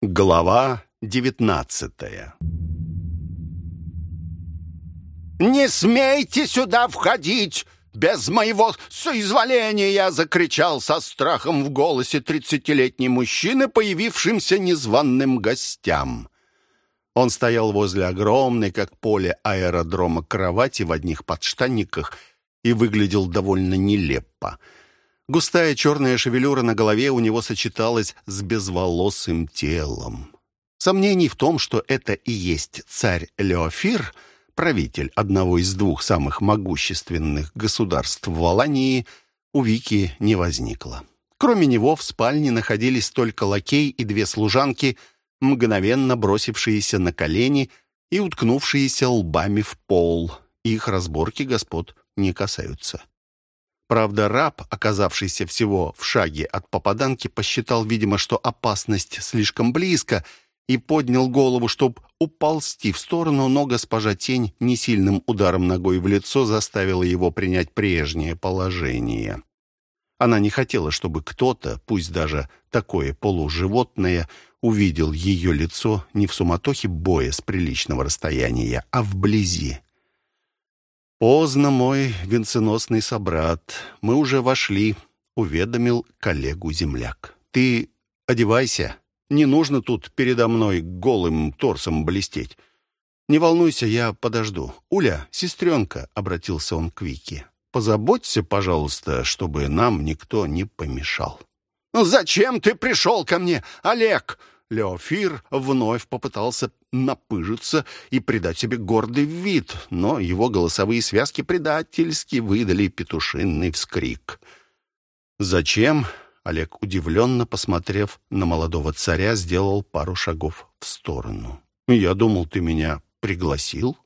Глава девятнадцатая «Не смейте сюда входить! Без моего соизволения!» — закричал со страхом в голосе тридцатилетний мужчина, появившимся незваным гостям. Он стоял возле огромной, как поле аэродрома, кровати в одних подштанниках и выглядел довольно нелепо. Густая черная шевелюра на голове у него сочеталась с безволосым телом. Сомнений в том, что это и есть царь Леофир, правитель одного из двух самых могущественных государств в Алании, у Вики не возникло. Кроме него в спальне находились только лакей и две служанки, мгновенно бросившиеся на колени и уткнувшиеся лбами в пол. Их разборки господ не касаются. Правда, раб, оказавшийся всего в шаге от попаданки, посчитал, видимо, что опасность слишком близко, и поднял голову, чтобы уползти в сторону, но госпожа Тень несильным ударом ногой в лицо заставила его принять прежнее положение. Она не хотела, чтобы кто-то, пусть даже такое полуживотное, увидел ее лицо не в суматохе боя с приличного расстояния, а вблизи. «Поздно, мой венценосный собрат. Мы уже вошли», — уведомил коллегу-земляк. «Ты одевайся. Не нужно тут передо мной голым торсом блестеть. Не волнуйся, я подожду. Уля, сестренка», — обратился он к Вике, — «позаботься, пожалуйста, чтобы нам никто не помешал». «Ну зачем ты пришел ко мне, Олег?» Леофир вновь попытался напыжиться и придать себе гордый вид, но его голосовые связки предательски выдали петушиный вскрик. «Зачем?» — Олег, удивленно посмотрев на молодого царя, сделал пару шагов в сторону. «Я думал, ты меня пригласил?»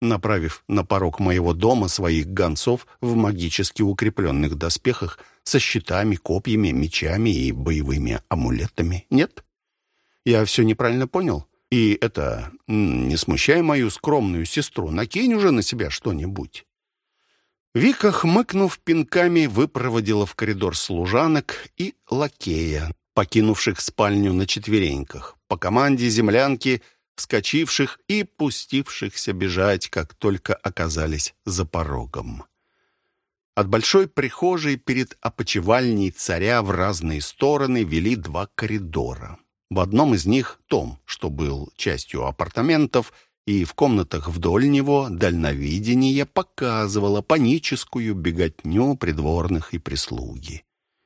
Направив на порог моего дома своих гонцов в магически укрепленных доспехах со щитами, копьями, мечами и боевыми амулетами, нет? Я все неправильно понял? И это, не смущай мою скромную сестру, накинь уже на себя что-нибудь». Вика, хмыкнув пинками, выпроводила в коридор служанок и лакея, покинувших спальню на четвереньках, по команде землянки, вскочивших и пустившихся бежать, как только оказались за порогом. От большой прихожей перед опочивальней царя в разные стороны вели два коридора. В одном из них том, что был частью апартаментов, и в комнатах вдоль него дальновидение показывало паническую беготню придворных и прислуги.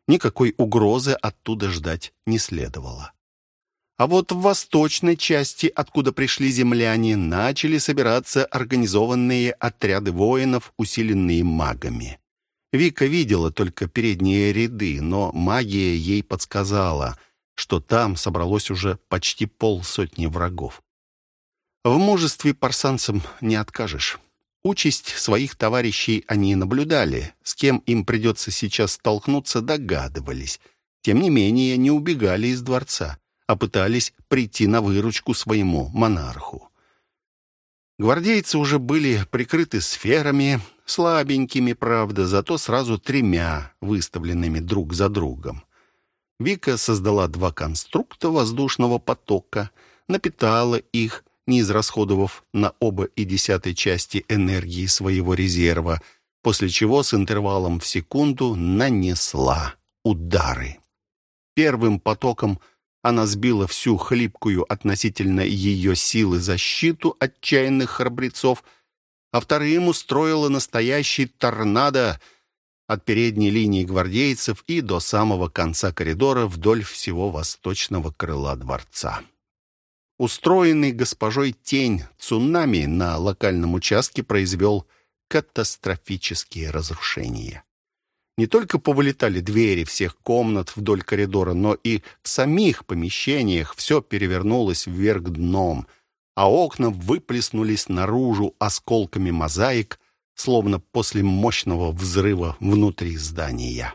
Никакой угрозы оттуда ждать не следовало. А вот в восточной части, откуда пришли земляне, начали собираться организованные отряды воинов, усиленные магами. Вика видела только передние ряды, но магия ей подсказала — что там собралось уже почти полсотни врагов. В мужестве парсанцам не откажешь. Участь своих товарищей они наблюдали, с кем им придется сейчас столкнуться, догадывались. Тем не менее, не убегали из дворца, а пытались прийти на выручку своему монарху. Гвардейцы уже были прикрыты сферами, слабенькими, правда, зато сразу тремя, выставленными друг за другом. Вика создала два конструкта воздушного потока, напитала их, не израсходовав на оба и десятой части энергии своего резерва, после чего с интервалом в секунду нанесла удары. Первым потоком она сбила всю хлипкую относительно ее силы защиту отчаянных храбрецов, а вторым устроила настоящий торнадо — от передней линии гвардейцев и до самого конца коридора вдоль всего восточного крыла дворца. Устроенный госпожой тень цунами на локальном участке произвел катастрофические разрушения. Не только повылетали двери всех комнат вдоль коридора, но и в самих помещениях все перевернулось вверх дном, а окна выплеснулись наружу осколками мозаик, словно после мощного взрыва внутри здания.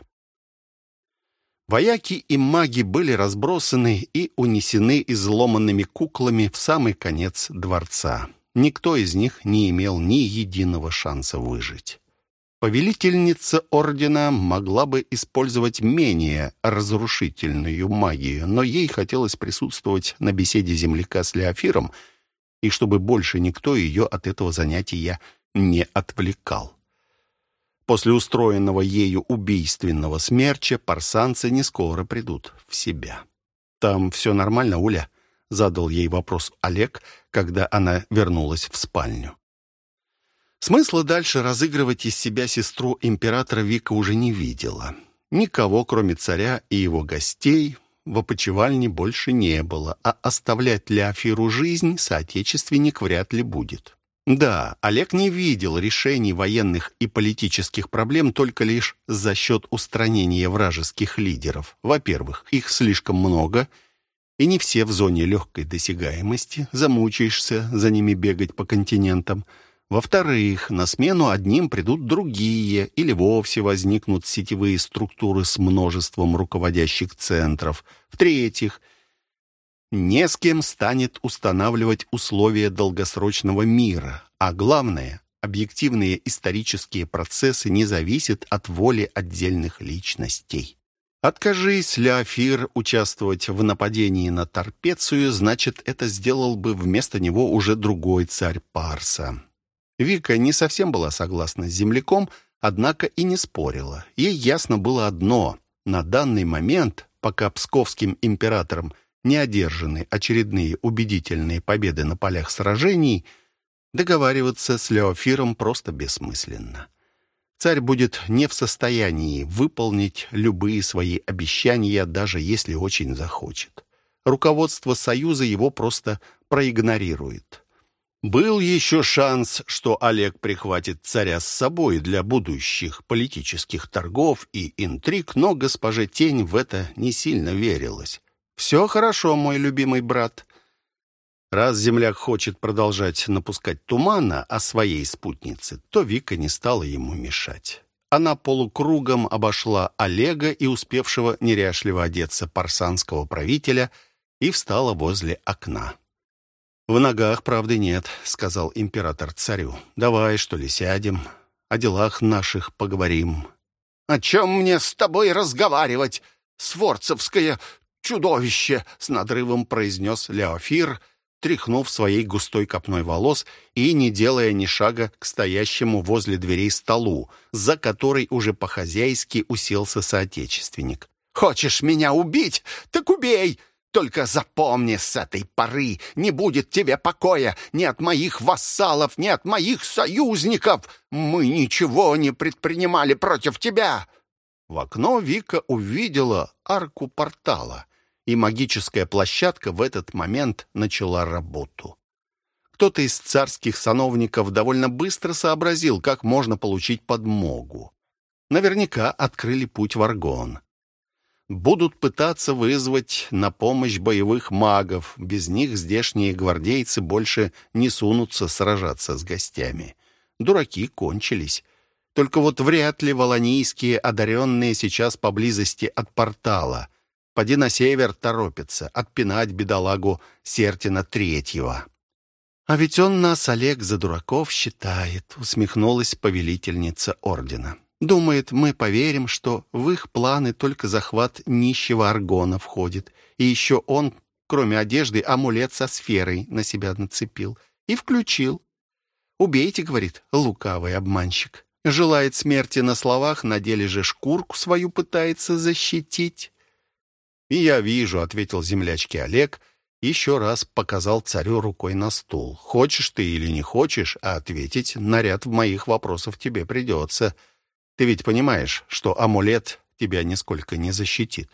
Вояки и маги были разбросаны и унесены изломанными куклами в самый конец дворца. Никто из них не имел ни единого шанса выжить. Повелительница ордена могла бы использовать менее разрушительную магию, но ей хотелось присутствовать на беседе земляка с Леофиром, и чтобы больше никто ее от этого занятия не отвлекал. После устроенного ею убийственного смерча парсанцы не скоро придут в себя. «Там все нормально, Уля?» — задал ей вопрос Олег, когда она вернулась в спальню. Смысла дальше разыгрывать из себя сестру императора Вика уже не видела. Никого, кроме царя и его гостей, в опочивальне больше не было, а оставлять Леофиру жизнь соотечественник вряд ли будет. Да, Олег не видел решений военных и политических проблем только лишь за счет устранения вражеских лидеров. Во-первых, их слишком много, и не все в зоне легкой досягаемости, замучаешься за ними бегать по континентам – во-вторых, на смену одним придут другие, или вовсе возникнут сетевые структуры с множеством руководящих центров. В-третьих, не с кем станет устанавливать условия долгосрочного мира, а главное, объективные исторические процессы не зависят от воли отдельных личностей. Откажись Леофир участвовать в нападении на Торпецию, значит, это сделал бы вместо него уже другой царь Парса. Вика не совсем была согласна с земляком, однако и не спорила. Ей ясно было одно. На данный момент, пока псковским императором не одержаны очередные убедительные победы на полях сражений, договариваться с Леофиром просто бессмысленно. Царь будет не в состоянии выполнить любые свои обещания, даже если очень захочет. Руководство Союза его просто проигнорирует. Был еще шанс, что Олег прихватит царя с собой для будущих политических торгов и интриг, но госпоже Тень в это не сильно верилась. «Все хорошо, мой любимый брат». Раз земляк хочет продолжать напускать тумана о своей спутнице, то Вика не стала ему мешать. Она полукругом обошла Олега и успевшего неряшливо одеться парсанского правителя и встала возле окна. «В ногах правды нет», — сказал император царю. «Давай, что ли, сядем, о делах наших поговорим». «О чем мне с тобой разговаривать, сворцевское чудовище?» — с надрывом произнес Леофир, тряхнув своей густой копной волос и не делая ни шага к стоящему возле дверей столу, за который уже по-хозяйски уселся соотечественник. «Хочешь меня убить? Так убей!» Только запомни, с этой поры не будет тебе покоя ни от моих вассалов, ни от моих союзников. Мы ничего не предпринимали против тебя». В окно Вика увидела арку портала, и магическая площадка в этот момент начала работу. Кто-то из царских сановников довольно быстро сообразил, как можно получить подмогу. Наверняка открыли путь в Аргон будут пытаться вызвать на помощь боевых магов. Без них здешние гвардейцы больше не сунутся сражаться с гостями. Дураки кончились. Только вот вряд ли волонийские одаренные сейчас поблизости от портала. Поди на север торопятся, отпинать бедолагу Сертина Третьего. «А ведь он нас, Олег, за дураков считает», — усмехнулась повелительница ордена. Думает, мы поверим, что в их планы только захват нищего аргона входит. И еще он, кроме одежды, амулет со сферой на себя нацепил. И включил. «Убейте», — говорит, — лукавый обманщик. Желает смерти на словах, на деле же шкурку свою пытается защитить. «И я вижу», — ответил землячке Олег, еще раз показал царю рукой на стул. «Хочешь ты или не хочешь, а ответить на ряд моих вопросов тебе придется». Ты ведь понимаешь, что амулет тебя нисколько не защитит.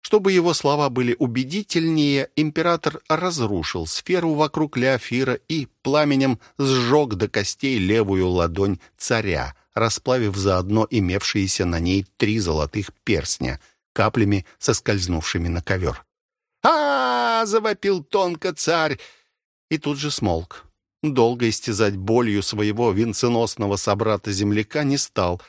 Чтобы его слова были убедительнее, император разрушил сферу вокруг Леофира и пламенем сжег до костей левую ладонь царя, расплавив заодно имевшиеся на ней три золотых перстня, каплями соскользнувшими на ковер. а, -а, -а завопил тонко царь и тут же смолк. Долго истязать болью своего венценосного собрата-земляка не стал,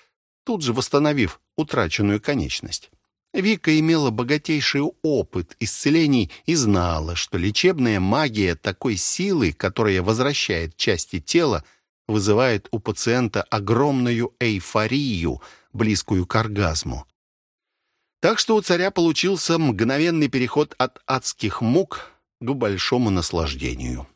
тут же восстановив утраченную конечность. Вика имела богатейший опыт исцелений и знала, что лечебная магия такой силы, которая возвращает части тела, вызывает у пациента огромную эйфорию, близкую к оргазму. Так что у царя получился мгновенный переход от адских мук к большому наслаждению.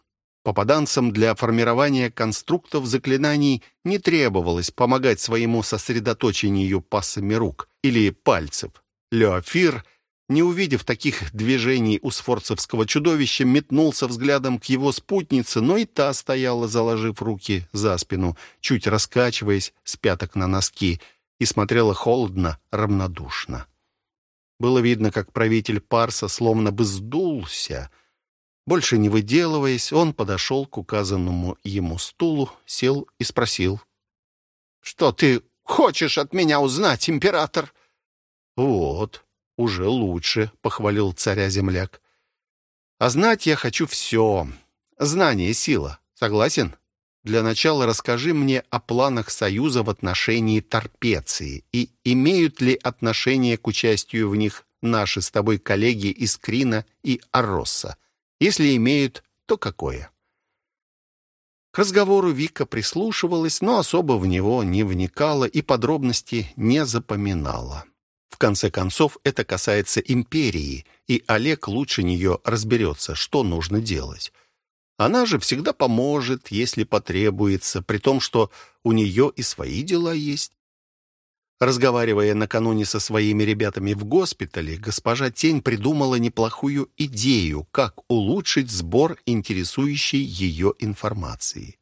Попаданцам для формирования конструктов заклинаний не требовалось помогать своему сосредоточению пасами рук или пальцев. Леофир, не увидев таких движений у сфорцевского чудовища, метнулся взглядом к его спутнице, но и та стояла, заложив руки за спину, чуть раскачиваясь с пяток на носки, и смотрела холодно, равнодушно. Было видно, как правитель Парса словно бы сдулся — больше не выделываясь, он подошел к указанному ему стулу, сел и спросил. «Что ты хочешь от меня узнать, император?» «Вот, уже лучше», — похвалил царя земляк. «А знать я хочу все. Знание — сила. Согласен? Для начала расскажи мне о планах Союза в отношении Торпеции и имеют ли отношение к участию в них наши с тобой коллеги из Крина и Аросса. Если имеют, то какое? К разговору Вика прислушивалась, но особо в него не вникала и подробности не запоминала. В конце концов, это касается империи, и Олег лучше нее разберется, что нужно делать. Она же всегда поможет, если потребуется, при том, что у нее и свои дела есть. Разговаривая накануне со своими ребятами в госпитале, госпожа Тень придумала неплохую идею, как улучшить сбор интересующей ее информации.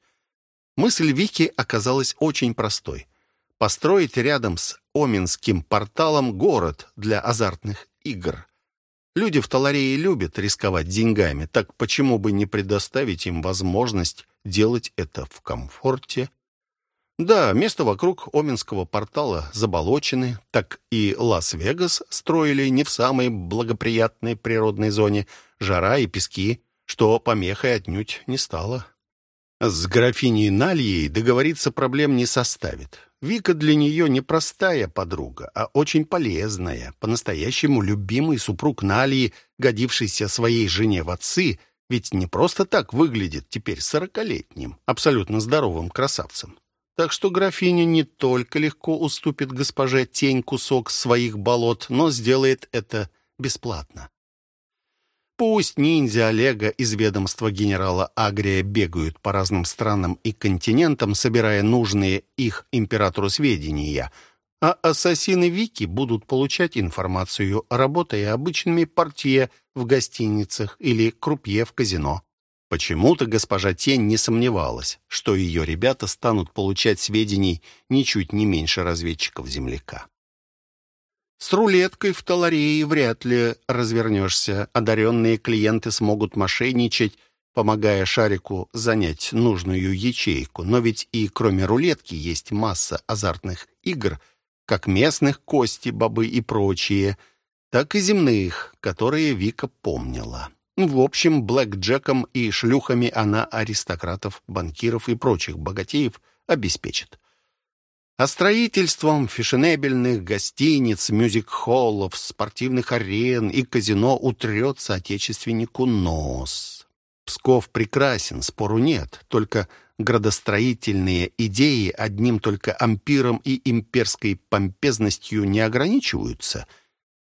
Мысль Вики оказалась очень простой. Построить рядом с Оминским порталом город для азартных игр. Люди в Таларее любят рисковать деньгами, так почему бы не предоставить им возможность делать это в комфорте да, место вокруг Оминского портала заболочены, так и Лас-Вегас строили не в самой благоприятной природной зоне, жара и пески, что помехой отнюдь не стало. С графиней Нальей договориться проблем не составит. Вика для нее не простая подруга, а очень полезная, по-настоящему любимый супруг Нальи, годившийся своей жене в отцы, ведь не просто так выглядит теперь сорокалетним, абсолютно здоровым красавцем. Так что графиня не только легко уступит госпоже тень кусок своих болот, но сделает это бесплатно. Пусть ниндзя Олега из ведомства генерала Агрия бегают по разным странам и континентам, собирая нужные их императору сведения, а ассасины Вики будут получать информацию, работая обычными портье в гостиницах или крупье в казино. Почему-то госпожа Тень не сомневалась, что ее ребята станут получать сведений ничуть не меньше разведчиков-земляка. С рулеткой в Таларее вряд ли развернешься. Одаренные клиенты смогут мошенничать, помогая шарику занять нужную ячейку. Но ведь и кроме рулетки есть масса азартных игр, как местных, кости, бобы и прочие, так и земных, которые Вика помнила. В общем, блэкджеком и шлюхами она аристократов, банкиров и прочих богатеев обеспечит. А строительством фешенебельных гостиниц, мюзик-холлов, спортивных арен и казино утрется отечественнику нос. Псков прекрасен, спору нет, только градостроительные идеи одним только ампиром и имперской помпезностью не ограничиваются —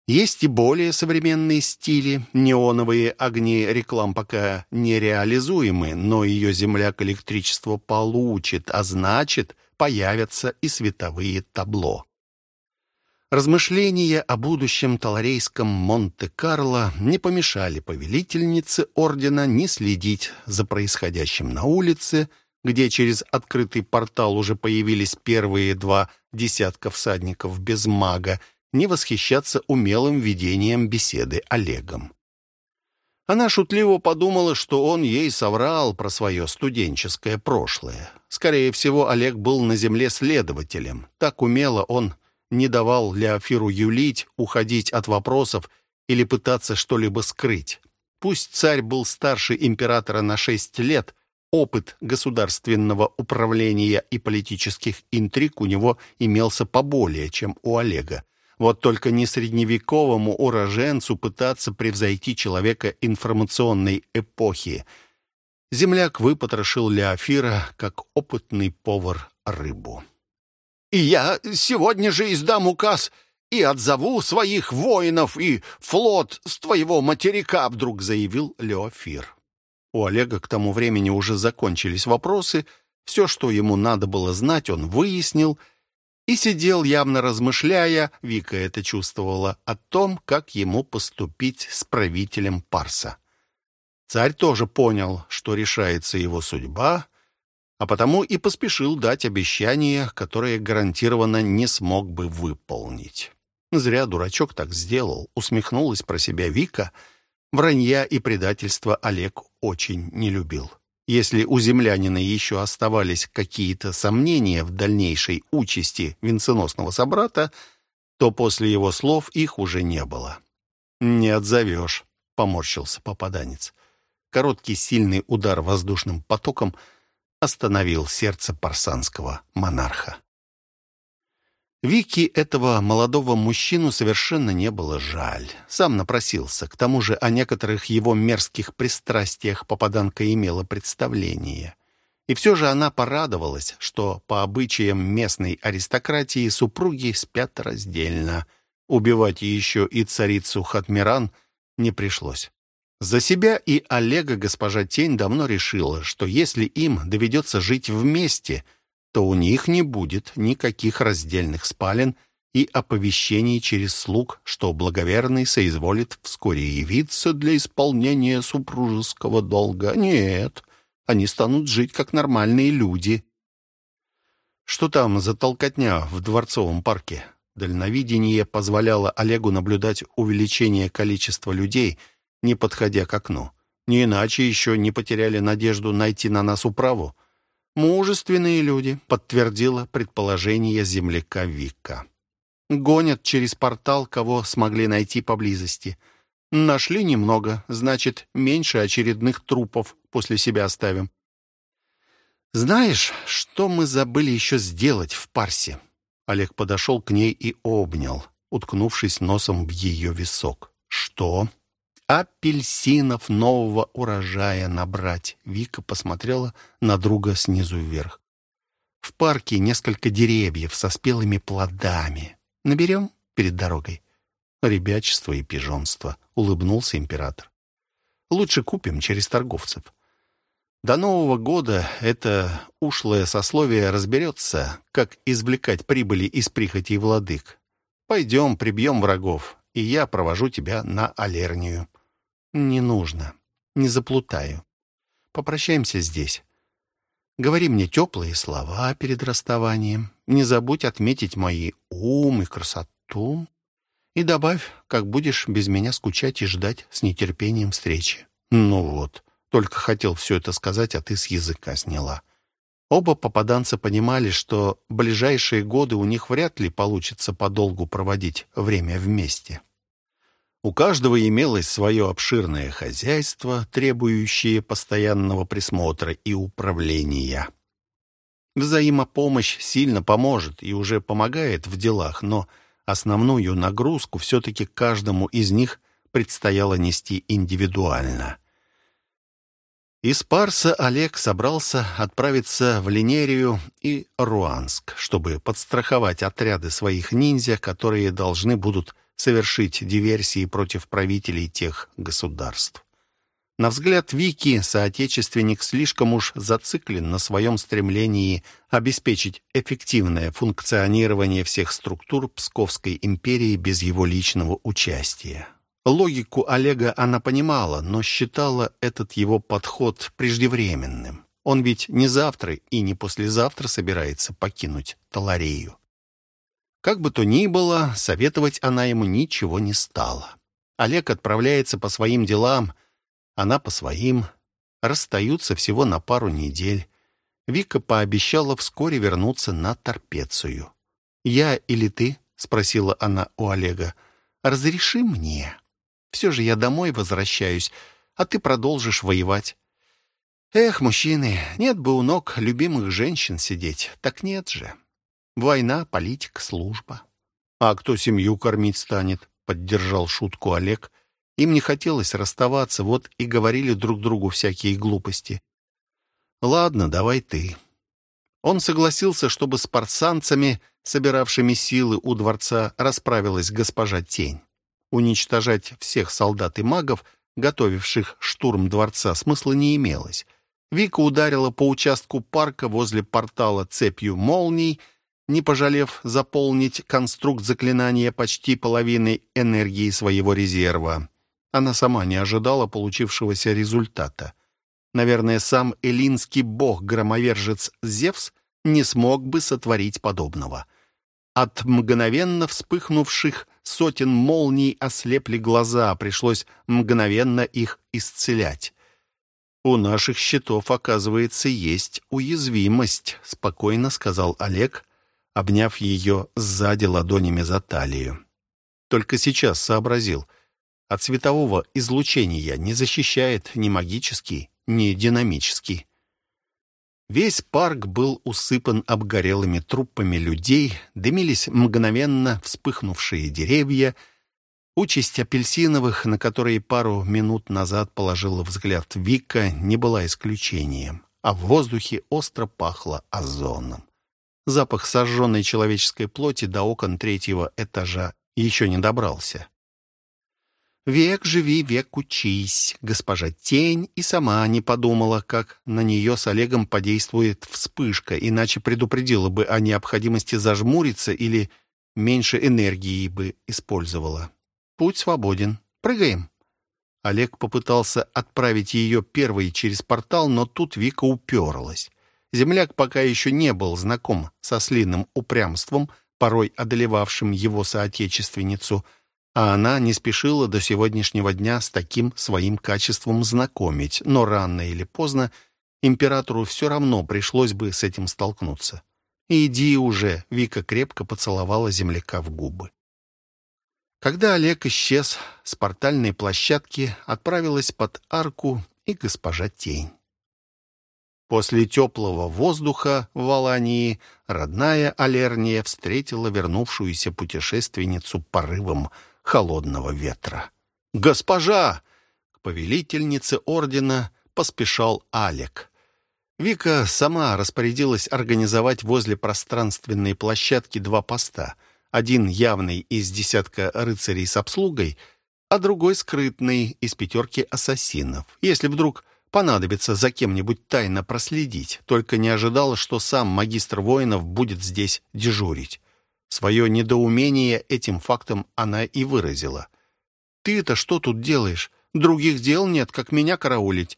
есть и более современные стили. Неоновые огни реклам пока нереализуемы, но ее земляк электричество получит, а значит, появятся и световые табло. Размышления о будущем таларейском Монте-Карло не помешали повелительнице ордена не следить за происходящим на улице, где через открытый портал уже появились первые два десятка всадников без мага, не восхищаться умелым ведением беседы Олегом. Она шутливо подумала, что он ей соврал про свое студенческое прошлое. Скорее всего, Олег был на земле следователем. Так умело он не давал Леофиру юлить, уходить от вопросов или пытаться что-либо скрыть. Пусть царь был старше императора на шесть лет, опыт государственного управления и политических интриг у него имелся поболее, чем у Олега. Вот только не средневековому уроженцу пытаться превзойти человека информационной эпохи. Земляк выпотрошил Леофира, как опытный повар рыбу. «И я сегодня же издам указ и отзову своих воинов и флот с твоего материка», вдруг заявил Леофир. У Олега к тому времени уже закончились вопросы. Все, что ему надо было знать, он выяснил и сидел, явно размышляя, Вика это чувствовала, о том, как ему поступить с правителем Парса. Царь тоже понял, что решается его судьба, а потому и поспешил дать обещание, которое гарантированно не смог бы выполнить. Зря дурачок так сделал, усмехнулась про себя Вика — Вранья и предательства Олег очень не любил. Если у землянина еще оставались какие-то сомнения в дальнейшей участи венценосного собрата, то после его слов их уже не было. «Не отзовешь», — поморщился попаданец. Короткий сильный удар воздушным потоком остановил сердце парсанского монарха. Вики этого молодого мужчину совершенно не было жаль. Сам напросился. К тому же о некоторых его мерзких пристрастиях попаданка имела представление. И все же она порадовалась, что по обычаям местной аристократии супруги спят раздельно. Убивать еще и царицу Хатмиран не пришлось. За себя и Олега госпожа Тень давно решила, что если им доведется жить вместе – то у них не будет никаких раздельных спален и оповещений через слуг, что благоверный соизволит вскоре явиться для исполнения супружеского долга. Нет, они станут жить как нормальные люди. Что там за толкотня в Дворцовом парке? Дальновидение позволяло Олегу наблюдать увеличение количества людей, не подходя к окну. Не иначе еще не потеряли надежду найти на нас управу. «Мужественные люди», — подтвердила предположение земляка Вика. «Гонят через портал, кого смогли найти поблизости. Нашли немного, значит, меньше очередных трупов после себя оставим». «Знаешь, что мы забыли еще сделать в Парсе?» Олег подошел к ней и обнял, уткнувшись носом в ее висок. «Что?» Апельсинов нового урожая набрать. Вика посмотрела на друга снизу вверх. В парке несколько деревьев со спелыми плодами. Наберем перед дорогой. Ребячество и пижонство, улыбнулся император. Лучше купим через торговцев. До Нового года это ушлое сословие разберется, как извлекать прибыли из прихотей владык. Пойдем, прибьем врагов, и я провожу тебя на Алернию. «Не нужно. Не заплутаю. Попрощаемся здесь. Говори мне теплые слова перед расставанием. Не забудь отметить мои ум и красоту. И добавь, как будешь без меня скучать и ждать с нетерпением встречи. Ну вот, только хотел все это сказать, а ты с языка сняла». Оба попаданца понимали, что ближайшие годы у них вряд ли получится подолгу проводить время вместе. У каждого имелось свое обширное хозяйство, требующее постоянного присмотра и управления. Взаимопомощь сильно поможет и уже помогает в делах, но основную нагрузку все-таки каждому из них предстояло нести индивидуально. Из Парса Олег собрался отправиться в Линерию и Руанск, чтобы подстраховать отряды своих ниндзя, которые должны будут совершить диверсии против правителей тех государств. На взгляд Вики, соотечественник слишком уж зациклен на своем стремлении обеспечить эффективное функционирование всех структур Псковской империи без его личного участия. Логику Олега она понимала, но считала этот его подход преждевременным. Он ведь не завтра и не послезавтра собирается покинуть Таларею. Как бы то ни было, советовать она ему ничего не стала. Олег отправляется по своим делам, она по своим. Расстаются всего на пару недель. Вика пообещала вскоре вернуться на Торпецию. «Я или ты?» — спросила она у Олега. «Разреши мне. Все же я домой возвращаюсь, а ты продолжишь воевать». «Эх, мужчины, нет бы у ног любимых женщин сидеть. Так нет же. Война, политика, служба. А кто семью кормить станет? Поддержал шутку Олег. Им не хотелось расставаться, вот и говорили друг другу всякие глупости. «Ладно, давай ты». Он согласился, чтобы с парсанцами, собиравшими силы у дворца, расправилась госпожа Тень. Уничтожать всех солдат и магов, готовивших штурм дворца, смысла не имелось. Вика ударила по участку парка возле портала цепью молний, не пожалев заполнить конструкт заклинания почти половиной энергии своего резерва. Она сама не ожидала получившегося результата. Наверное, сам эллинский бог-громовержец Зевс не смог бы сотворить подобного. От мгновенно вспыхнувших сотен молний ослепли глаза, пришлось мгновенно их исцелять. «У наших щитов, оказывается, есть уязвимость», — спокойно сказал Олег, обняв ее сзади ладонями за талию. Только сейчас сообразил. От светового излучения не защищает ни магический, ни динамический. Весь парк был усыпан обгорелыми трупами людей, дымились мгновенно вспыхнувшие деревья. Участь апельсиновых, на которые пару минут назад положила взгляд Вика, не была исключением, а в воздухе остро пахло озоном. Запах сожженной человеческой плоти до окон третьего этажа еще не добрался. «Век живи, век учись», госпожа Тень и сама не подумала, как на нее с Олегом подействует вспышка, иначе предупредила бы о необходимости зажмуриться или меньше энергии бы использовала. «Путь свободен. Прыгаем». Олег попытался отправить ее первой через портал, но тут Вика уперлась. Земляк пока еще не был знаком со слинным упрямством, порой одолевавшим его соотечественницу, а она не спешила до сегодняшнего дня с таким своим качеством знакомить, но рано или поздно императору все равно пришлось бы с этим столкнуться. «Иди уже!» — Вика крепко поцеловала земляка в губы. Когда Олег исчез с портальной площадки, отправилась под арку и госпожа Тень. После теплого воздуха в Валании родная Алерния встретила вернувшуюся путешественницу порывом холодного ветра. «Госпожа!» К повелительнице ордена поспешал Алек. Вика сама распорядилась организовать возле пространственной площадки два поста. Один явный из десятка рыцарей с обслугой, а другой скрытный из пятерки ассасинов. Если вдруг понадобится за кем-нибудь тайно проследить, только не ожидала, что сам магистр воинов будет здесь дежурить. Свое недоумение этим фактом она и выразила. «Ты-то что тут делаешь? Других дел нет, как меня караулить».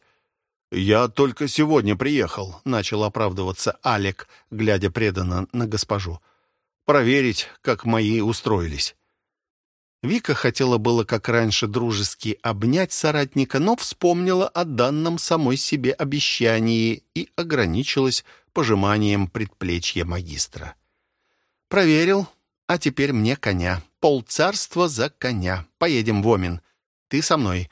«Я только сегодня приехал», — начал оправдываться Алек, глядя преданно на госпожу. «Проверить, как мои устроились». Вика хотела было, как раньше, дружески обнять соратника, но вспомнила о данном самой себе обещании и ограничилась пожиманием предплечья магистра. «Проверил, а теперь мне коня. Полцарства за коня. Поедем в Омин. Ты со мной.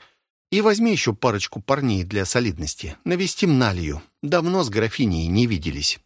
И возьми еще парочку парней для солидности. Навестим Налью. Давно с графиней не виделись.